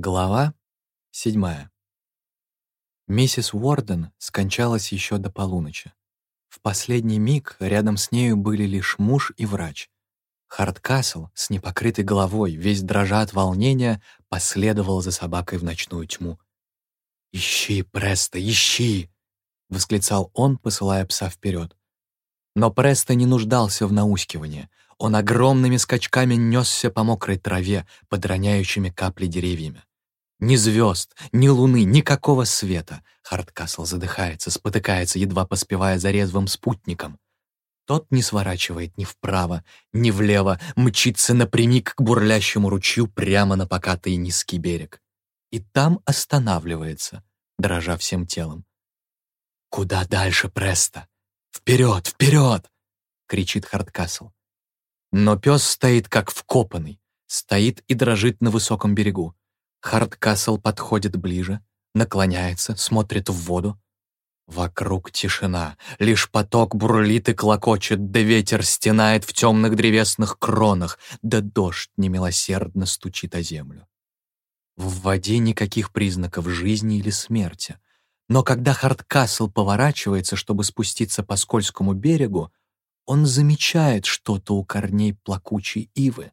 Глава седьмая. Миссис Уорден скончалась еще до полуночи. В последний миг рядом с нею были лишь муж и врач. Хардкасл с непокрытой головой, весь дрожа от волнения, последовал за собакой в ночную тьму. «Ищи, Преста, ищи!» — восклицал он, посылая пса вперед. Но Преста не нуждался в наускивании. Он огромными скачками несся по мокрой траве, под роняющими капли деревьями. Ни звезд, ни луны, никакого света. Хардкасл задыхается, спотыкается, едва поспевая за резвым спутником. Тот не сворачивает ни вправо, ни влево, мчится напрямик к бурлящему ручью прямо на покатый низкий берег. И там останавливается, дрожа всем телом. «Куда дальше, Преста? Вперед, вперед!» — кричит Хардкасл. Но пес стоит как вкопанный, стоит и дрожит на высоком берегу. Хардкасл подходит ближе, наклоняется, смотрит в воду. Вокруг тишина, лишь поток бурлит и клокочет, да ветер стенает в темных древесных кронах, да дождь немилосердно стучит о землю. В воде никаких признаков жизни или смерти. Но когда Хардкасл поворачивается, чтобы спуститься по скользкому берегу, он замечает что-то у корней плакучей ивы.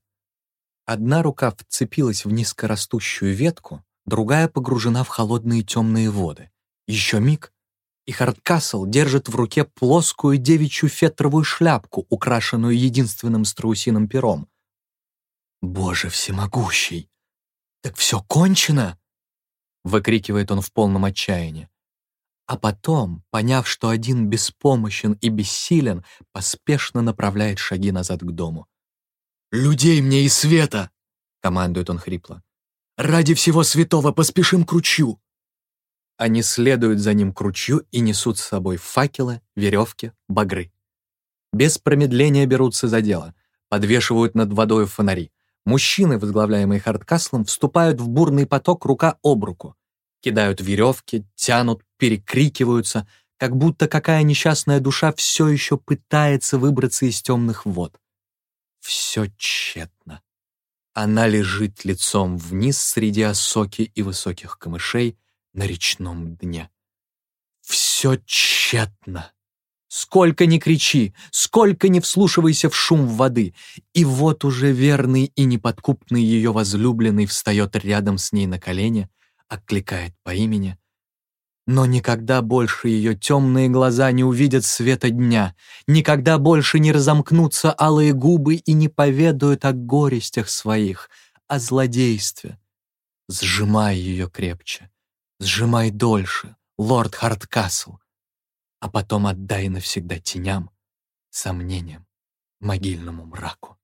Одна рука вцепилась в низкорастущую ветку, другая погружена в холодные темные воды. Еще миг, и Хардкасл держит в руке плоскую девичью фетровую шляпку, украшенную единственным страусиным пером. «Боже всемогущий! Так все кончено!» — выкрикивает он в полном отчаянии. А потом, поняв, что один беспомощен и бессилен, поспешно направляет шаги назад к дому. «Людей мне и света!» — командует он хрипло. «Ради всего святого поспешим к ручью!» Они следуют за ним к ручью и несут с собой факелы, веревки, багры. Без промедления берутся за дело, подвешивают над водой фонари. Мужчины, возглавляемые Хардкаслом, вступают в бурный поток рука об руку. Кидают веревки, тянут, перекрикиваются, как будто какая несчастная душа все еще пытается выбраться из темных вод. Все тщетно. Она лежит лицом вниз среди осоки и высоких камышей на речном дне. Все тщетно. Сколько ни кричи, сколько ни вслушивайся в шум воды, и вот уже верный и неподкупный ее возлюбленный встает рядом с ней на колени, окликает по имени — но никогда больше ее темные глаза не увидят света дня, никогда больше не разомкнутся алые губы и не поведают о горестях своих, о злодействе. Сжимай ее крепче, сжимай дольше, лорд Хардкасл, а потом отдай навсегда теням, сомнениям, могильному мраку.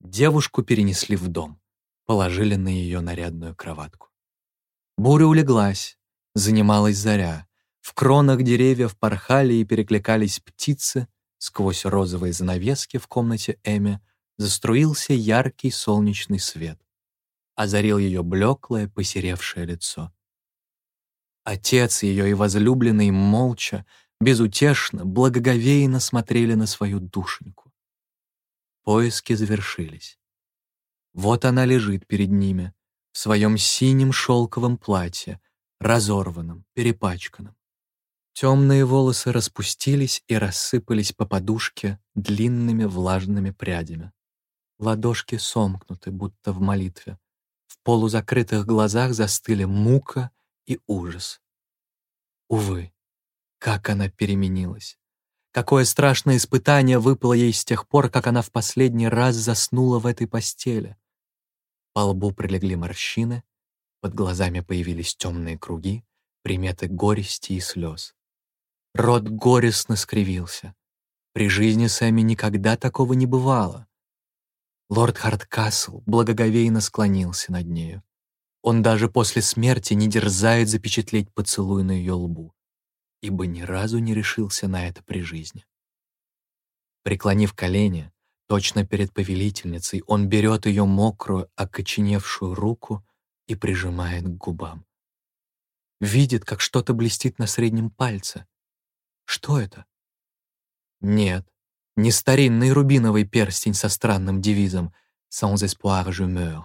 Девушку перенесли в дом, положили на ее нарядную кроватку. Буря улеглась, занималась заря. В кронах деревьев порхали и перекликались птицы, сквозь розовые занавески в комнате Эми заструился яркий солнечный свет. Озарил ее блеклое, посеревшее лицо. Отец ее и возлюбленный молча, безутешно, благоговейно смотрели на свою душеньку. Поиски завершились. Вот она лежит перед ними, в своем синем шелковом платье, разорванным, перепачканным. Темные волосы распустились и рассыпались по подушке длинными влажными прядями. Ладошки сомкнуты, будто в молитве. В полузакрытых глазах застыли мука и ужас. Увы, как она переменилась. Какое страшное испытание выпало ей с тех пор, как она в последний раз заснула в этой постели. По лбу прилегли морщины, под глазами появились темные круги, приметы горести и слез. Рот горестно скривился. При жизни Сэмми никогда такого не бывало. Лорд Хардкасл благоговейно склонился над нею. Он даже после смерти не дерзает запечатлеть поцелуй на ее лбу, ибо ни разу не решился на это при жизни. Преклонив колени, точно перед повелительницей, он берет ее мокрую, окоченевшую руку и прижимает к губам. Видит, как что-то блестит на среднем пальце. Что это? Нет, не старинный рубиновый перстень со странным девизом «Sans espoir je meurs».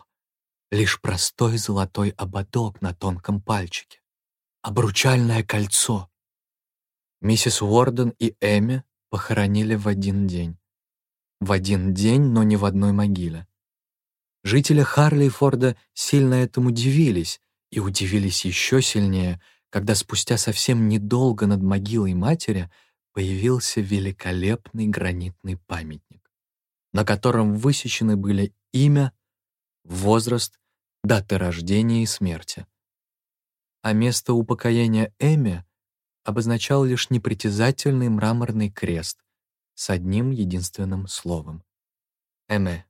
лишь простой золотой ободок на тонком пальчике. Обручальное кольцо. Миссис Уорден и Эми похоронили в один день. В один день, но не в одной могиле. Жители Харлейфорда сильно этому удивились, и удивились еще сильнее, когда спустя совсем недолго над могилой матери появился великолепный гранитный памятник, на котором высечены были имя, возраст, даты рождения и смерти. А место упокоения Эми обозначал лишь непритязательный мраморный крест с одним единственным словом — Эме.